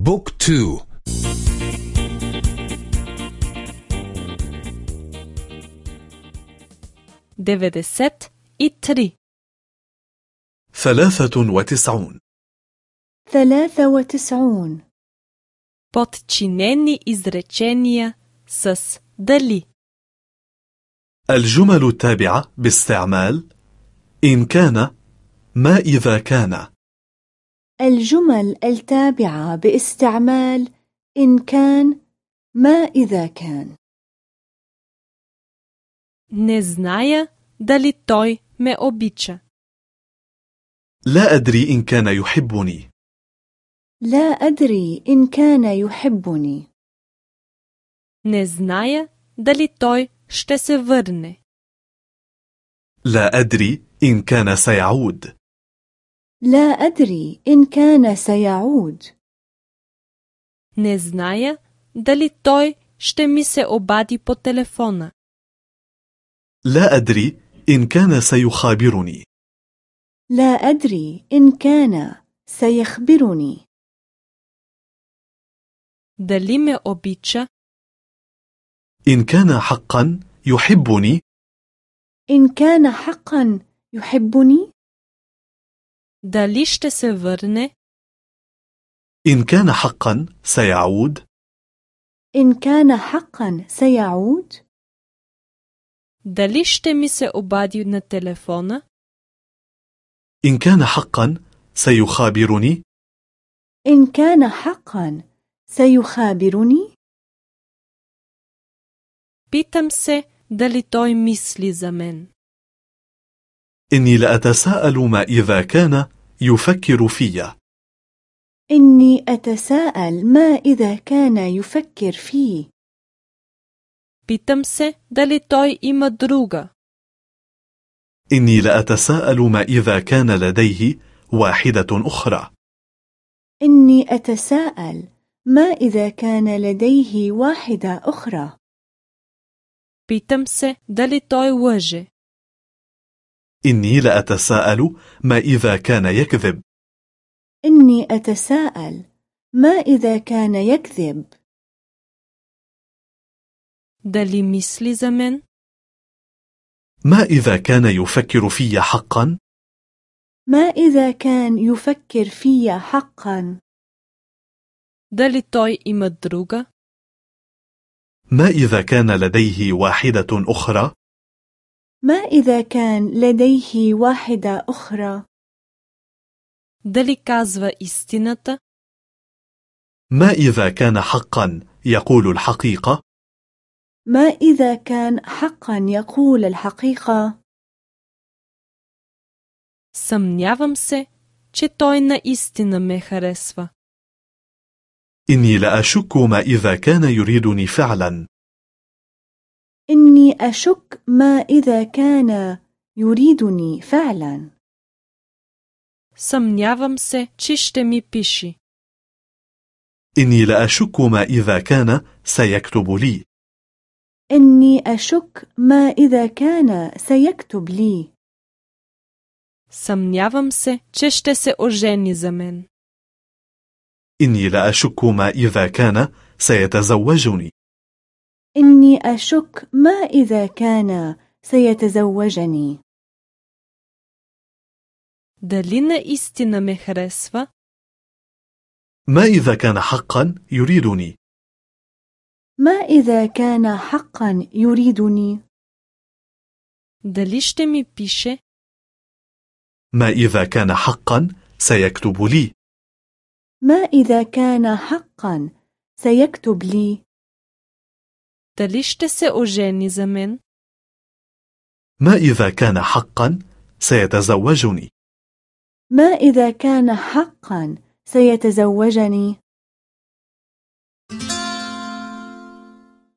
بوك تو دفدست إتري ثلاثة وتسعون ثلاثة وتسعون Подчинени изречения с дали. الجمل التابعة باستعمال إن كان ما إذا كان الجمل التابعة باستعمال إن كان ما إذا كان Не зная дали той ме обича. لا أدري إن كان يحبني لا أدري إن كان يحبني Не зная дали той ще се върне. لا أدري إن كان سيعود لا أدري إن كان سيعود Не зная дали той ще ми се обади по телефона. لا أدري إن كان سيخابرني لا أدري إن كان سيخبرني Дали ме обича, إن كان حقا يحبني إن كان حقا يحبني дали ще се върне, إن كان حقا سيعود إن كان حقا سيعود дали ще ми се обади на телефона, إن كان حقا سيخابرني إن كان حقا سيخابرني питам се дали той мисли за мен. إني لأتساءل ما إذا كان يفكر في إني أتساءل ما إذا كان يفكر فيه Питам се дали той има друга. إني لأتساءل ما إذا كان لديه واحدة أخرى إني أتساءل ما إذا كان لديه واحدة أخرى Питам се дали той лъже. إني لأتساءل ما إذا كان يكذب إني أتساءل ما إذا كان يكذب دلي مثلي زمن؟ ما إذا كان يفكر في حقا؟ ما إذا كان يفكر في حقا؟ دلي توي إما دروغا؟ ما إذا كان لديه واحدة أخرى؟ ما إذا كان لديه واحدة أخرى Дали казва истината? ما إذا كان حقا يقول الحقيقة ما إذا كان حقا يقول الحقيقة Съмнявам се, че той наистина ме харесва. إني لأشك ما إذا كان يريدني فعلا إني أشك ما إذا كان يريدني فعلا Съмнявам се, че ще ми пиши. إني لأشك ما إذا كان سيكتب لي إني أشك ما إذا كان سيكتب لي Съмнявам се, че ще се ожени за мен. إني لأشك ما إذا كان سيتزوجني إني أشك ما إذا كان سيتزوجني Дали наистина ме харесва? ما إذا كان حقا يريدني ما إذا كان حقا يريدني Дали ще ми пише? ما إذا كان حقا سيكتب لي ما إذا كان حقا سيكتب لي Дали ще се ожени за мен? ما إذا كان حقا سيتزوجني ما إذا كان حقا سيتزوجني